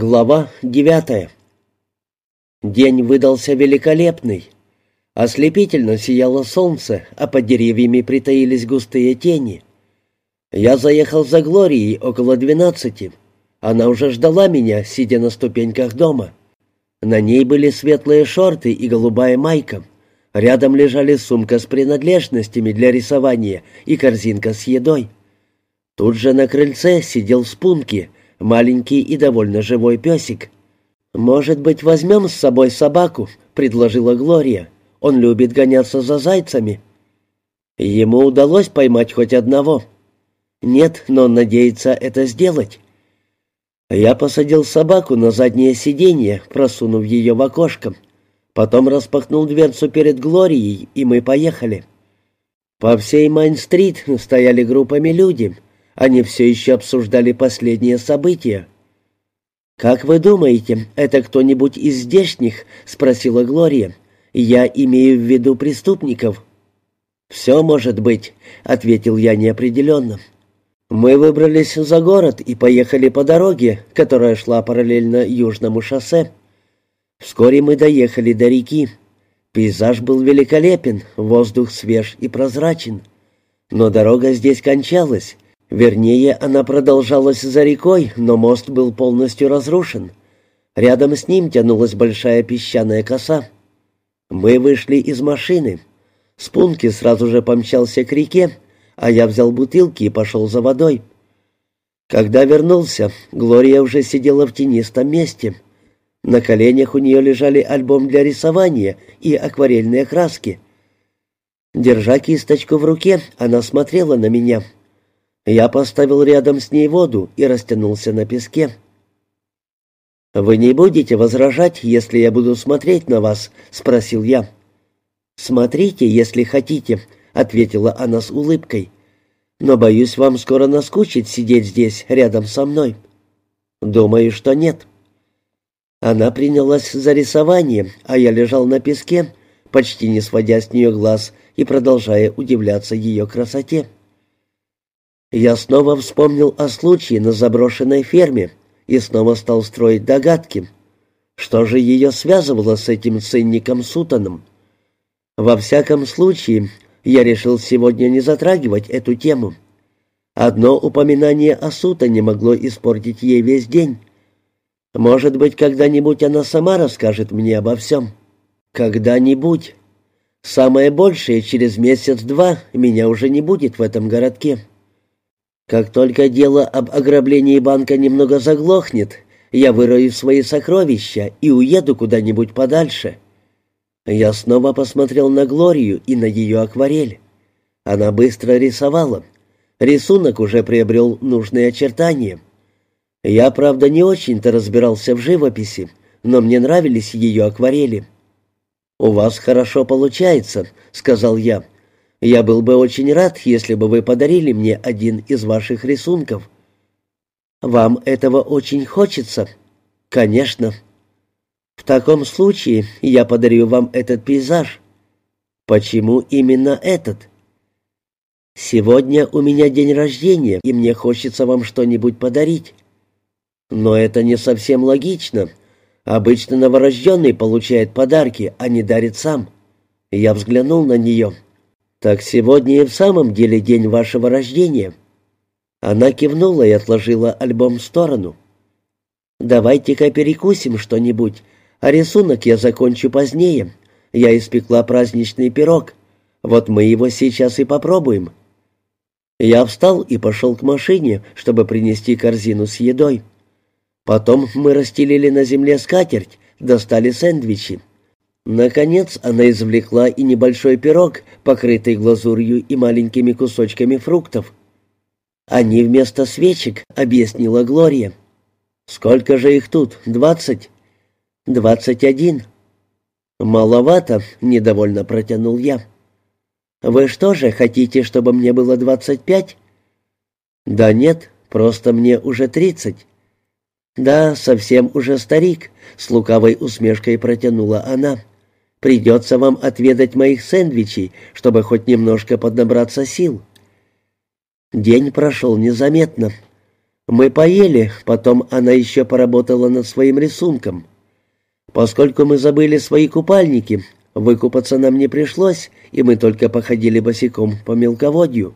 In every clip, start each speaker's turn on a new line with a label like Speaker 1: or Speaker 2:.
Speaker 1: Глава девятая. День выдался великолепный. Ослепительно сияло солнце, а под деревьями притаились густые тени. Я заехал за Глорией около двенадцати. Она уже ждала меня, сидя на ступеньках дома. На ней были светлые шорты и голубая майка. Рядом лежали сумка с принадлежностями для рисования и корзинка с едой. Тут же на крыльце сидел Спунки — маленький и довольно живой песик. «Может быть, возьмем с собой собаку?» — предложила Глория. «Он любит гоняться за зайцами». Ему удалось поймать хоть одного. Нет, но он надеется это сделать. Я посадил собаку на заднее сиденье, просунув ее в окошко. Потом распахнул дверцу перед Глорией, и мы поехали. По всей Майн-стрит стояли группами люди — они все еще обсуждали последние события. «Как вы думаете, это кто-нибудь из здешних?» — спросила Глория. «Я имею в виду преступников». «Все может быть», — ответил я неопределенно. Мы выбрались за город и поехали по дороге, которая шла параллельно Южному шоссе. Вскоре мы доехали до реки. Пейзаж был великолепен, воздух свеж и прозрачен. Но дорога здесь кончалась, Вернее, она продолжалась за рекой, но мост был полностью разрушен. Рядом с ним тянулась большая песчаная коса. Мы вышли из машины. Спунки сразу же помчался к реке, а я взял бутылки и пошел за водой. Когда вернулся, Глория уже сидела в тенистом месте. На коленях у нее лежали альбом для рисования и акварельные краски. Держа кисточку в руке, она смотрела на меня — я поставил рядом с ней воду и растянулся на песке. «Вы не будете возражать, если я буду смотреть на вас?» — спросил я. «Смотрите, если хотите», — ответила она с улыбкой. «Но, боюсь, вам скоро наскучит сидеть здесь, рядом со мной». «Думаю, что нет». Она принялась за рисование, а я лежал на песке, почти не сводя с нее глаз и продолжая удивляться ее красоте. Я снова вспомнил о случае на заброшенной ферме и снова стал строить догадки. Что же ее связывало с этим цинником Сутаном? Во всяком случае, я решил сегодня не затрагивать эту тему. Одно упоминание о Сутане могло испортить ей весь день. Может быть, когда-нибудь она сама расскажет мне обо всем. Когда-нибудь. Самое большее, через месяц-два меня уже не будет в этом городке. Как только дело об ограблении банка немного заглохнет, я вырою свои сокровища и уеду куда-нибудь подальше. Я снова посмотрел на Глорию и на ее акварель. Она быстро рисовала. Рисунок уже приобрел нужные очертания. Я, правда, не очень-то разбирался в живописи, но мне нравились ее акварели. «У вас хорошо получается», — сказал я. Я был бы очень рад, если бы вы подарили мне один из ваших рисунков. Вам этого очень хочется? Конечно. В таком случае я подарю вам этот пейзаж. Почему именно этот? Сегодня у меня день рождения, и мне хочется вам что-нибудь подарить. Но это не совсем логично. Обычно новорожденный получает подарки, а не дарит сам. Я взглянул на нее. — «Так сегодня и в самом деле день вашего рождения». Она кивнула и отложила альбом в сторону. «Давайте-ка перекусим что-нибудь, а рисунок я закончу позднее. Я испекла праздничный пирог. Вот мы его сейчас и попробуем». Я встал и пошел к машине, чтобы принести корзину с едой. Потом мы расстелили на земле скатерть, достали сэндвичи. Наконец она извлекла и небольшой пирог, покрытый глазурью и маленькими кусочками фруктов. «Они вместо свечек», — объяснила Глория. «Сколько же их тут? Двадцать?» «Двадцать один». «Маловато», — недовольно протянул я. «Вы что же, хотите, чтобы мне было двадцать пять?» «Да нет, просто мне уже тридцать». «Да, совсем уже старик», — с лукавой усмешкой протянула она. Придется вам отведать моих сэндвичей, чтобы хоть немножко поднабраться сил». День прошел незаметно. Мы поели, потом она еще поработала над своим рисунком. Поскольку мы забыли свои купальники, выкупаться нам не пришлось, и мы только походили босиком по мелководью.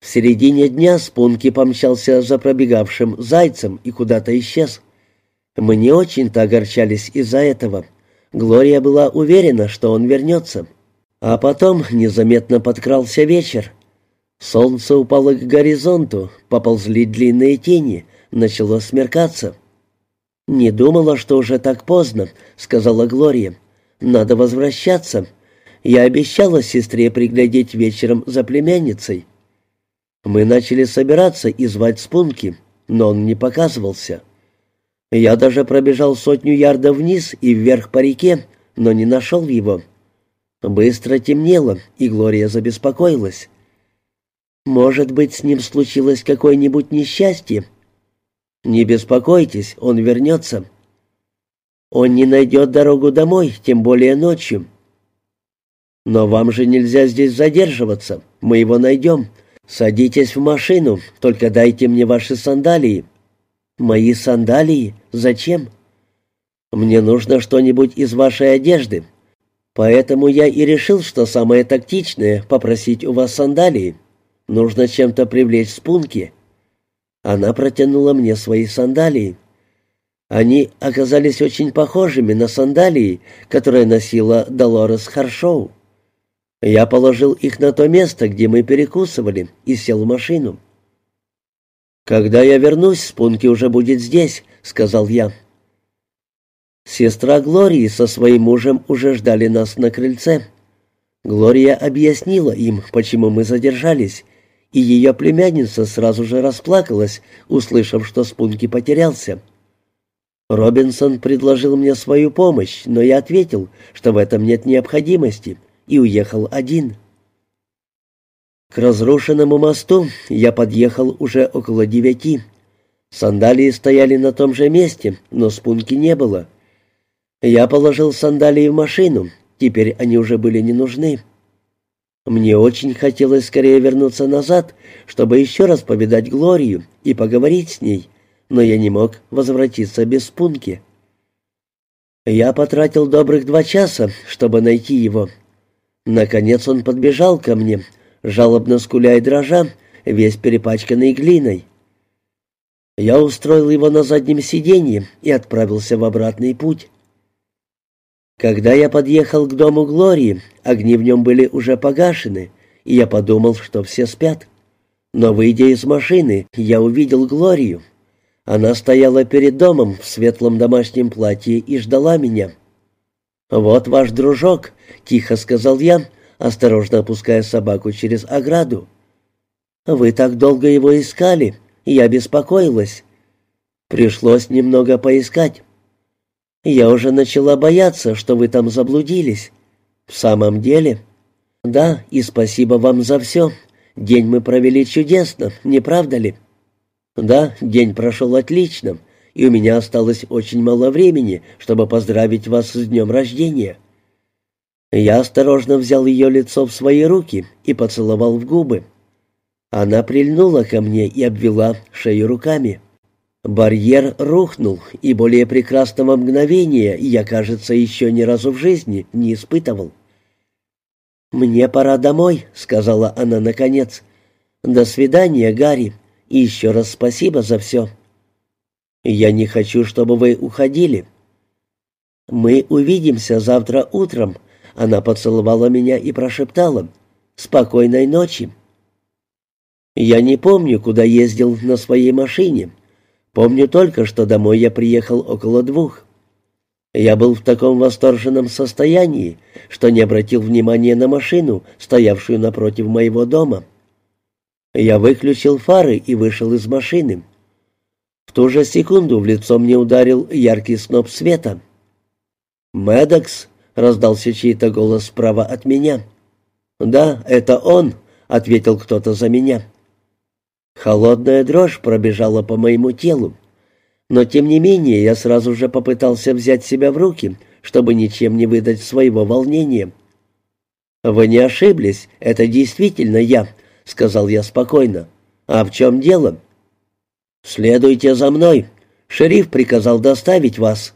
Speaker 1: В середине дня Спунки помчался за пробегавшим зайцем и куда-то исчез. Мы не очень-то огорчались из-за этого. Глория была уверена, что он вернется. А потом незаметно подкрался вечер. Солнце упало к горизонту, поползли длинные тени, начало смеркаться. «Не думала, что уже так поздно», — сказала Глория. «Надо возвращаться. Я обещала сестре приглядеть вечером за племянницей». Мы начали собираться и звать Спунки, но он не показывался. Я даже пробежал сотню ярдов вниз и вверх по реке, но не нашел его. Быстро темнело, и Глория забеспокоилась. «Может быть, с ним случилось какое-нибудь несчастье?» «Не беспокойтесь, он вернется». «Он не найдет дорогу домой, тем более ночью». «Но вам же нельзя здесь задерживаться. Мы его найдем. Садитесь в машину, только дайте мне ваши сандалии». «Мои сандалии? Зачем?» «Мне нужно что-нибудь из вашей одежды. Поэтому я и решил, что самое тактичное — попросить у вас сандалии. Нужно чем-то привлечь спунки». Она протянула мне свои сандалии. Они оказались очень похожими на сандалии, которые носила Долорес Харшоу. Я положил их на то место, где мы перекусывали, и сел в машину. «Когда я вернусь, Спунки уже будет здесь», — сказал я. Сестра Глории со своим мужем уже ждали нас на крыльце. Глория объяснила им, почему мы задержались, и ее племянница сразу же расплакалась, услышав, что Спунки потерялся. Робинсон предложил мне свою помощь, но я ответил, что в этом нет необходимости, и уехал один. К разрушенному мосту я подъехал уже около девяти. Сандалии стояли на том же месте, но спунки не было. Я положил сандалии в машину, теперь они уже были не нужны. Мне очень хотелось скорее вернуться назад, чтобы еще раз повидать Глорию и поговорить с ней, но я не мог возвратиться без спунки. Я потратил добрых два часа, чтобы найти его. Наконец он подбежал ко мне — жалобно скуля и дрожа, весь перепачканный глиной. Я устроил его на заднем сиденье и отправился в обратный путь. Когда я подъехал к дому Глории, огни в нем были уже погашены, и я подумал, что все спят. Но, выйдя из машины, я увидел Глорию. Она стояла перед домом в светлом домашнем платье и ждала меня. «Вот ваш дружок», — тихо сказал я, осторожно опуская собаку через ограду. «Вы так долго его искали, я беспокоилась. Пришлось немного поискать. Я уже начала бояться, что вы там заблудились. В самом деле? Да, и спасибо вам за все. День мы провели чудесно, не правда ли? Да, день прошел отлично, и у меня осталось очень мало времени, чтобы поздравить вас с днем рождения». Я осторожно взял ее лицо в свои руки и поцеловал в губы. Она прильнула ко мне и обвела шею руками. Барьер рухнул, и более прекрасного мгновения я, кажется, еще ни разу в жизни не испытывал. «Мне пора домой», — сказала она наконец. «До свидания, Гарри, и еще раз спасибо за все». «Я не хочу, чтобы вы уходили». «Мы увидимся завтра утром», она поцеловала меня и прошептала «Спокойной ночи». Я не помню, куда ездил на своей машине. Помню только, что домой я приехал около двух. Я был в таком восторженном состоянии, что не обратил внимания на машину, стоявшую напротив моего дома. Я выключил фары и вышел из машины. В ту же секунду в лицо мне ударил яркий сноп света. «Мэддокс», — раздался чей-то голос справа от меня. «Да, это он», — ответил кто-то за меня. Холодная дрожь пробежала по моему телу. Но, тем не менее, я сразу же попытался взять себя в руки, чтобы ничем не выдать своего волнения. «Вы не ошиблись, это действительно я», — сказал я спокойно. «А в чем дело?» «Следуйте за мной. Шериф приказал доставить вас.